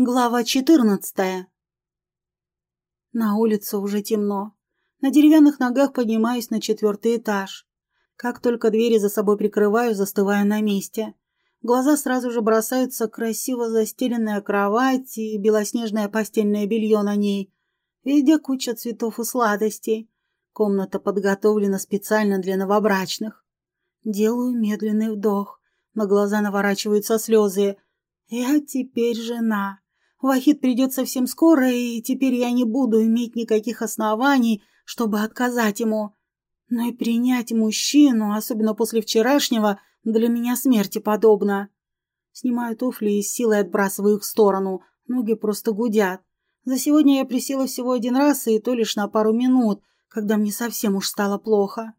Глава четырнадцатая. На улице уже темно. На деревянных ногах поднимаюсь на четвертый этаж. Как только двери за собой прикрываю, застываю на месте. Глаза сразу же бросаются красиво застеленная кровать и белоснежное постельное белье на ней. Везде куча цветов и сладостей. Комната подготовлена специально для новобрачных. Делаю медленный вдох. На глаза наворачиваются слезы. Я теперь жена. Вахид придет совсем скоро, и теперь я не буду иметь никаких оснований, чтобы отказать ему. Но и принять мужчину, особенно после вчерашнего, для меня смерти подобно. Снимаю туфли и с силой отбрасываю их в сторону. Ноги просто гудят. За сегодня я присела всего один раз, и то лишь на пару минут, когда мне совсем уж стало плохо.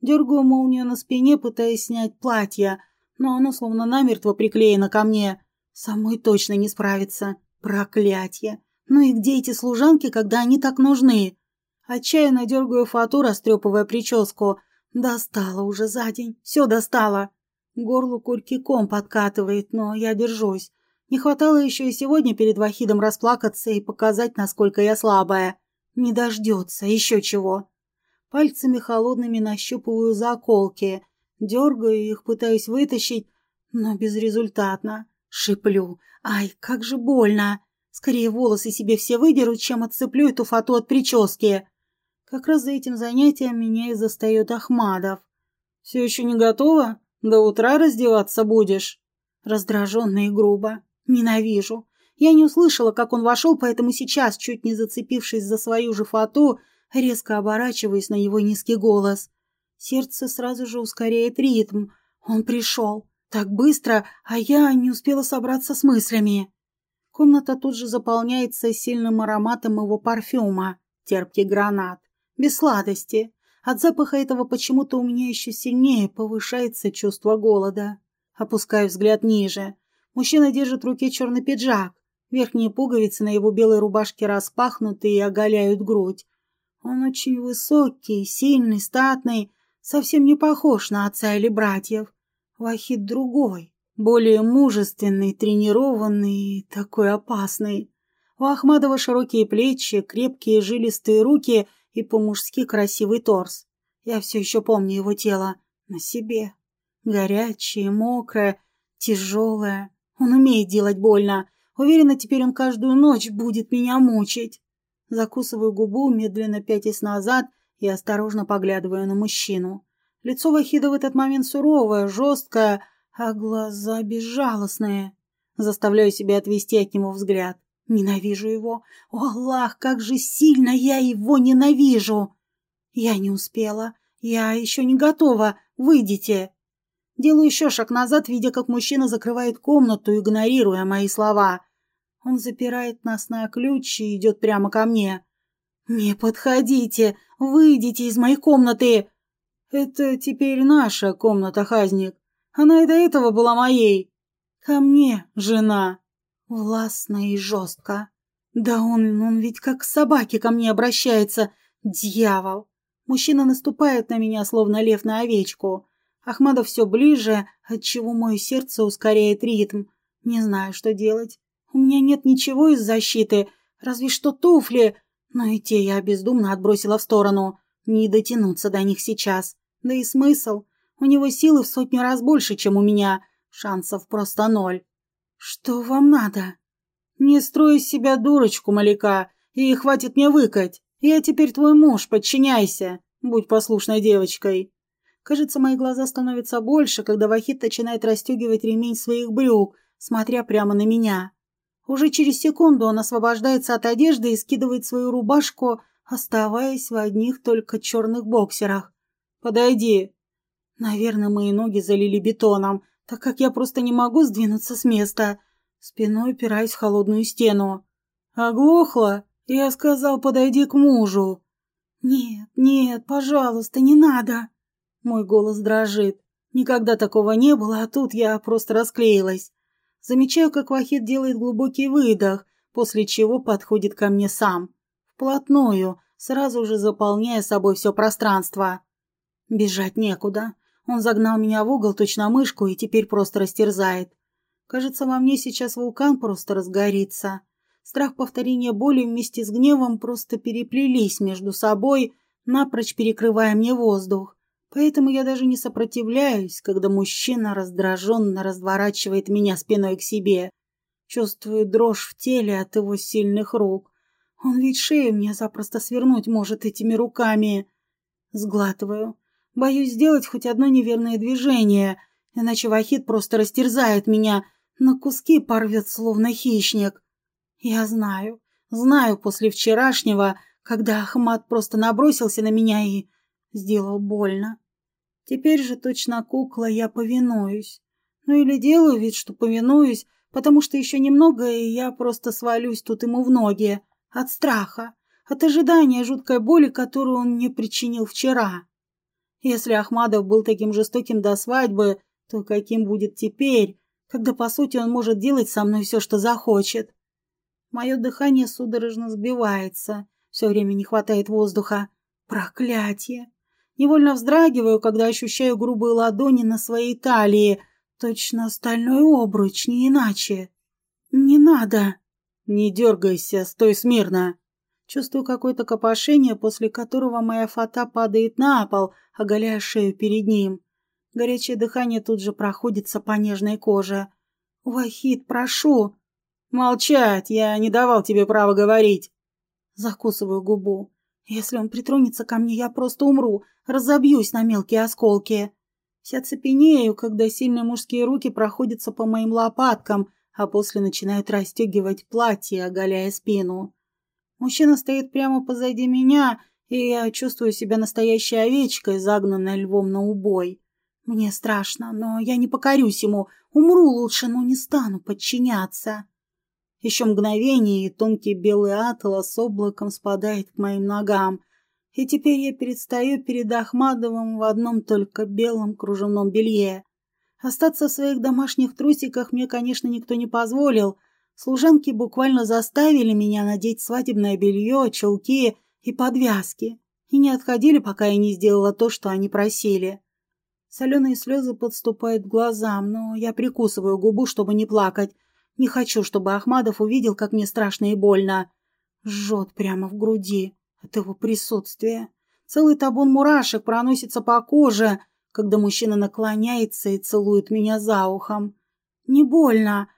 Дергаю молнию на спине, пытаясь снять платье, но оно словно намертво приклеено ко мне. Самой точно не справится. Проклятье! Ну и где эти служанки, когда они так нужны? Отчаянно дергаю фату, растрепывая прическу. Достала уже за день. Все достала. Горлу курки ком подкатывает, но я держусь. Не хватало еще и сегодня перед Вахидом расплакаться и показать, насколько я слабая. Не дождется, еще чего. Пальцами холодными нащупываю заколки. Дергаю их, пытаюсь вытащить, но безрезультатно. Шиплю. Ай, как же больно. Скорее волосы себе все выдеру, чем отцеплю эту фату от прически. Как раз за этим занятием меня и застает Ахмадов. «Все еще не готова? До утра раздеваться будешь?» Раздраженно и грубо. Ненавижу. Я не услышала, как он вошел, поэтому сейчас, чуть не зацепившись за свою же фату, резко оборачиваясь на его низкий голос. Сердце сразу же ускоряет ритм. Он пришел. Так быстро, а я не успела собраться с мыслями. Комната тут же заполняется сильным ароматом его парфюма, терпкий гранат, без сладости. От запаха этого почему-то у меня еще сильнее повышается чувство голода. Опускаю взгляд ниже. Мужчина держит в руке черный пиджак. Верхние пуговицы на его белой рубашке распахнуты и оголяют грудь. Он очень высокий, сильный, статный, совсем не похож на отца или братьев. Вахид другой, более мужественный, тренированный такой опасный. У Ахмадова широкие плечи, крепкие жилистые руки и по-мужски красивый торс. Я все еще помню его тело на себе. Горячее, мокрое, тяжелое. Он умеет делать больно. Уверена, теперь он каждую ночь будет меня мучить. Закусываю губу, медленно пятясь назад и осторожно поглядываю на мужчину. Лицо Вахида в этот момент суровое, жесткое, а глаза безжалостные. Заставляю себя отвести от него взгляд. Ненавижу его. О, Аллах, как же сильно я его ненавижу! Я не успела. Я еще не готова. Выйдите. Делаю еще шаг назад, видя, как мужчина закрывает комнату, игнорируя мои слова. Он запирает нас на ключ и идет прямо ко мне. «Не подходите! Выйдите из моей комнаты!» Это теперь наша комната, Хазник. Она и до этого была моей. Ко мне, жена. Властно и жестко. Да он, он ведь как к собаке ко мне обращается. Дьявол. Мужчина наступает на меня, словно лев на овечку. Ахмадов все ближе, отчего мое сердце ускоряет ритм. Не знаю, что делать. У меня нет ничего из защиты, разве что туфли, но и те я бездумно отбросила в сторону. Не дотянуться до них сейчас. Да и смысл? У него силы в сотню раз больше, чем у меня. Шансов просто ноль. Что вам надо? Не строй из себя дурочку, Маляка, и хватит мне выкать. Я теперь твой муж, подчиняйся. Будь послушной девочкой. Кажется, мои глаза становятся больше, когда Вахид начинает расстегивать ремень своих брюк, смотря прямо на меня. Уже через секунду он освобождается от одежды и скидывает свою рубашку, оставаясь в одних только черных боксерах. Подойди. Наверное, мои ноги залили бетоном, так как я просто не могу сдвинуться с места. Спиной упираюсь в холодную стену. Оглохла? Я сказал, подойди к мужу. Нет, нет, пожалуйста, не надо. Мой голос дрожит. Никогда такого не было, а тут я просто расклеилась. Замечаю, как Вахид делает глубокий выдох, после чего подходит ко мне сам. Вплотную, сразу же заполняя собой все пространство. Бежать некуда. Он загнал меня в угол точно мышку и теперь просто растерзает. Кажется, во мне сейчас вулкан просто разгорится. Страх повторения боли вместе с гневом просто переплелись между собой, напрочь перекрывая мне воздух. Поэтому я даже не сопротивляюсь, когда мужчина раздраженно разворачивает меня спиной к себе. Чувствую дрожь в теле от его сильных рук. Он ведь шею мне запросто свернуть может этими руками. Сглатываю. Боюсь сделать хоть одно неверное движение, иначе Вахид просто растерзает меня, на куски порвет, словно хищник. Я знаю, знаю после вчерашнего, когда Ахмат просто набросился на меня и сделал больно. Теперь же точно кукла я повинуюсь. Ну или делаю вид, что повинуюсь, потому что еще немного, и я просто свалюсь тут ему в ноги. От страха, от ожидания жуткой боли, которую он мне причинил вчера. Если Ахмадов был таким жестоким до свадьбы, то каким будет теперь, когда, по сути, он может делать со мной все, что захочет? Мое дыхание судорожно сбивается, все время не хватает воздуха. Проклятие! Невольно вздрагиваю, когда ощущаю грубые ладони на своей талии. Точно стальной обруч, не иначе. Не надо. Не дергайся, стой смирно. Чувствую какое-то копошение, после которого моя фата падает на пол, оголяя шею перед ним. Горячее дыхание тут же проходится по нежной коже. «Вахид, прошу!» «Молчать! Я не давал тебе права говорить!» Закусываю губу. Если он притронется ко мне, я просто умру, разобьюсь на мелкие осколки. Вся цепенею, когда сильные мужские руки проходятся по моим лопаткам, а после начинают расстегивать платье, оголяя спину. Мужчина стоит прямо позади меня, и я чувствую себя настоящей овечкой, загнанной львом на убой. Мне страшно, но я не покорюсь ему, умру лучше, но не стану подчиняться. Еще мгновение, и тонкий белый атлас облаком спадает к моим ногам. И теперь я предстаю перед Ахмадовым в одном только белом кружевном белье. Остаться в своих домашних трусиках мне, конечно, никто не позволил. Служанки буквально заставили меня надеть свадебное белье, чулки и подвязки. И не отходили, пока я не сделала то, что они просили. Соленые слезы подступают к глазам, но я прикусываю губу, чтобы не плакать. Не хочу, чтобы Ахмадов увидел, как мне страшно и больно. Жжет прямо в груди от его присутствия. Целый табун мурашек проносится по коже, когда мужчина наклоняется и целует меня за ухом. Не больно,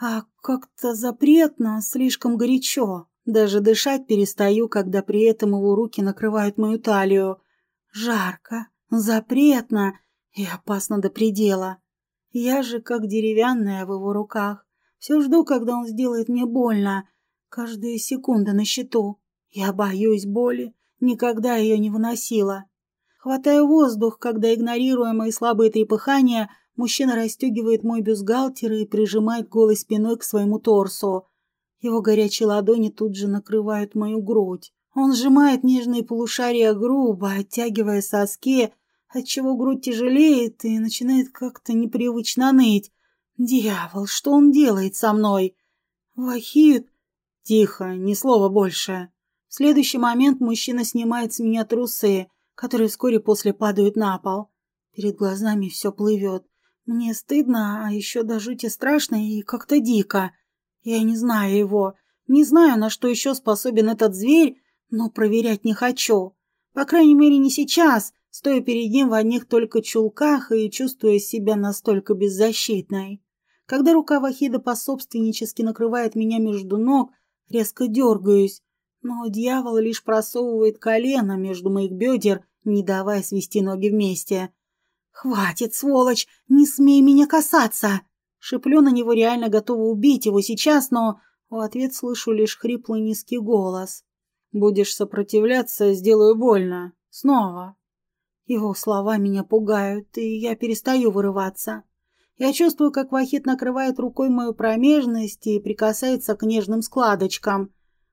а как-то запретно, слишком горячо. Даже дышать перестаю, когда при этом его руки накрывают мою талию. Жарко, запретно и опасно до предела. Я же как деревянная в его руках. Все жду, когда он сделает мне больно. Каждая секунда на счету. Я боюсь боли. Никогда ее не выносила. Хватаю воздух, когда, игнорируя мои слабые трепыхания, мужчина расстегивает мой бюстгальтер и прижимает голой спиной к своему торсу. Его горячие ладони тут же накрывают мою грудь. Он сжимает нежные полушария грубо, оттягивая соски, отчего грудь тяжелеет и начинает как-то непривычно ныть. Дьявол, что он делает со мной? Вахид! Тихо, ни слова больше. В следующий момент мужчина снимает с меня трусы, которые вскоре после падают на пол. Перед глазами все плывет. Мне стыдно, а еще до жути страшно и как-то дико. Я не знаю его, не знаю, на что еще способен этот зверь, но проверять не хочу. По крайней мере, не сейчас, стоя перед ним в одних только чулках и чувствуя себя настолько беззащитной. Когда рука Вахида пособственнически накрывает меня между ног, резко дергаюсь, но дьявол лишь просовывает колено между моих бедер, не давая свести ноги вместе. «Хватит, сволочь! Не смей меня касаться!» Шиплю на него, реально готова убить его сейчас, но в ответ слышу лишь хриплый низкий голос. «Будешь сопротивляться, сделаю больно. Снова». Его слова меня пугают, и я перестаю вырываться. Я чувствую, как Вахит накрывает рукой мою промежность и прикасается к нежным складочкам.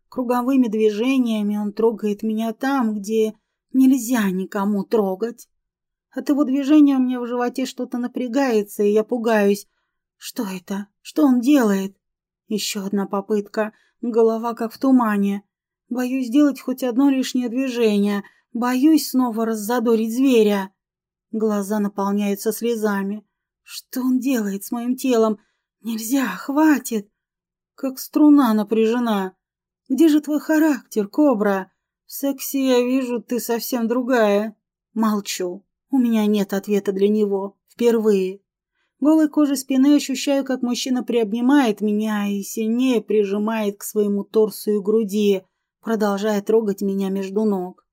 Круговыми движениями он трогает меня там, где нельзя никому трогать. От его движения у меня в животе что-то напрягается, и я пугаюсь. Что это? Что он делает? Еще одна попытка. Голова как в тумане. Боюсь сделать хоть одно лишнее движение. Боюсь снова раззадорить зверя. Глаза наполняются слезами. Что он делает с моим телом? Нельзя, хватит. Как струна напряжена. Где же твой характер, кобра? В сексе я вижу, ты совсем другая. Молчу. У меня нет ответа для него. Впервые. Голой кожей спины ощущаю, как мужчина приобнимает меня и сильнее прижимает к своему торсу и груди, продолжая трогать меня между ног.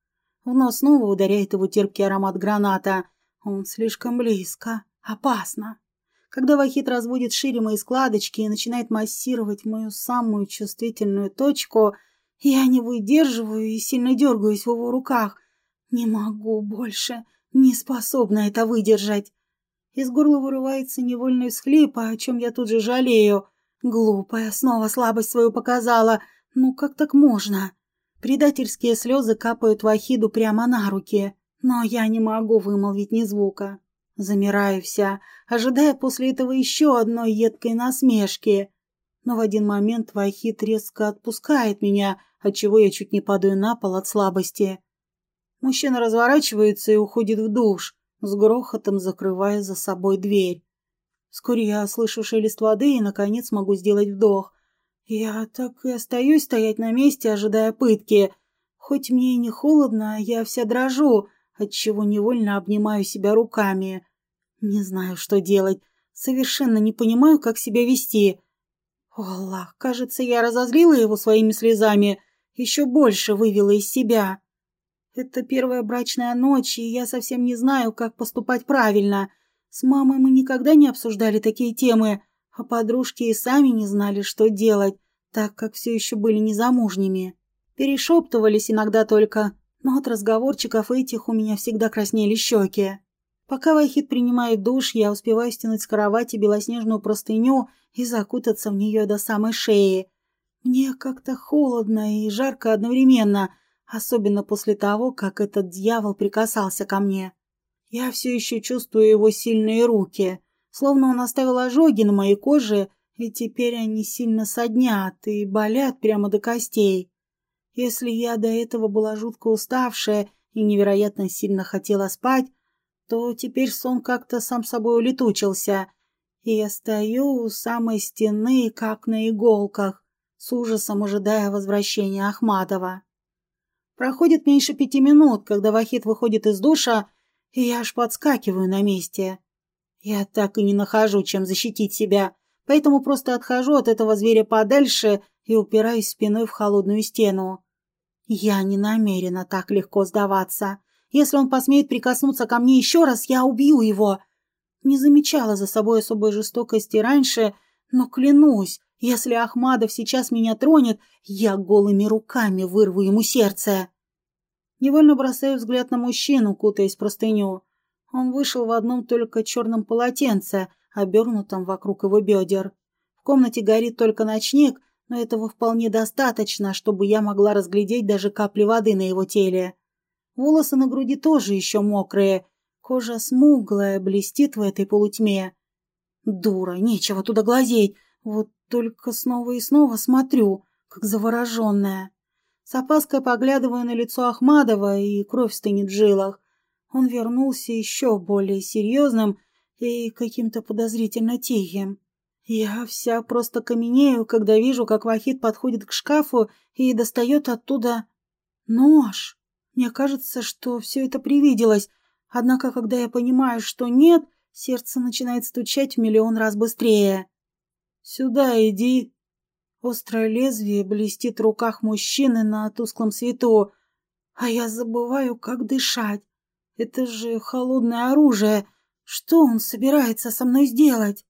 В нос снова ударяет его терпкий аромат граната. Он слишком близко. Опасно. Когда Вахит разводит шире мои складочки и начинает массировать мою самую чувствительную точку, я не выдерживаю и сильно дергаюсь в его руках. Не могу больше, не способна это выдержать. Из горла вырывается невольный всхлип, о чем я тут же жалею. Глупая, снова слабость свою показала. Ну как так можно? Предательские слезы капают Вахиду прямо на руки, но я не могу вымолвить ни звука. Замираю вся, ожидая после этого еще одной едкой насмешки. Но в один момент Вахид резко отпускает меня, отчего я чуть не падаю на пол от слабости. Мужчина разворачивается и уходит в душ с грохотом закрывая за собой дверь. Вскоре я слышу шелест воды и, наконец, могу сделать вдох. Я так и остаюсь стоять на месте, ожидая пытки. Хоть мне и не холодно, я вся дрожу, отчего невольно обнимаю себя руками. Не знаю, что делать. Совершенно не понимаю, как себя вести. Аллах, кажется, я разозлила его своими слезами, еще больше вывела из себя. Это первая брачная ночь, и я совсем не знаю, как поступать правильно. С мамой мы никогда не обсуждали такие темы, а подружки и сами не знали, что делать, так как все еще были незамужними. Перешептывались иногда только, но от разговорчиков этих у меня всегда краснели щеки. Пока Вахид принимает душ, я успеваю стянуть с кровати белоснежную простыню и закутаться в нее до самой шеи. Мне как-то холодно и жарко одновременно – особенно после того, как этот дьявол прикасался ко мне. Я все еще чувствую его сильные руки, словно он оставил ожоги на моей коже, и теперь они сильно соднят и болят прямо до костей. Если я до этого была жутко уставшая и невероятно сильно хотела спать, то теперь сон как-то сам собой улетучился, и я стою у самой стены, как на иголках, с ужасом ожидая возвращения Ахматова. Проходит меньше пяти минут, когда Вахид выходит из душа, и я аж подскакиваю на месте. Я так и не нахожу, чем защитить себя, поэтому просто отхожу от этого зверя подальше и упираюсь спиной в холодную стену. Я не намерена так легко сдаваться. Если он посмеет прикоснуться ко мне еще раз, я убью его. Не замечала за собой особой жестокости раньше, но клянусь, если Ахмадов сейчас меня тронет, я голыми руками вырву ему сердце. Невольно бросаю взгляд на мужчину, кутаясь в простыню. Он вышел в одном только черном полотенце, обернутом вокруг его бедер. В комнате горит только ночник, но этого вполне достаточно, чтобы я могла разглядеть даже капли воды на его теле. Волосы на груди тоже еще мокрые, кожа смуглая, блестит в этой полутьме. Дура, нечего туда глазеть, вот только снова и снова смотрю, как завороженная. С опаской поглядываю на лицо Ахмадова, и кровь стынет в жилах. Он вернулся еще более серьезным и каким-то подозрительно тихим. Я вся просто каменею, когда вижу, как Вахид подходит к шкафу и достает оттуда нож. Мне кажется, что все это привиделось, однако, когда я понимаю, что нет, сердце начинает стучать в миллион раз быстрее. «Сюда иди!» Острое лезвие блестит в руках мужчины на тусклом свету, а я забываю, как дышать. Это же холодное оружие. Что он собирается со мной сделать?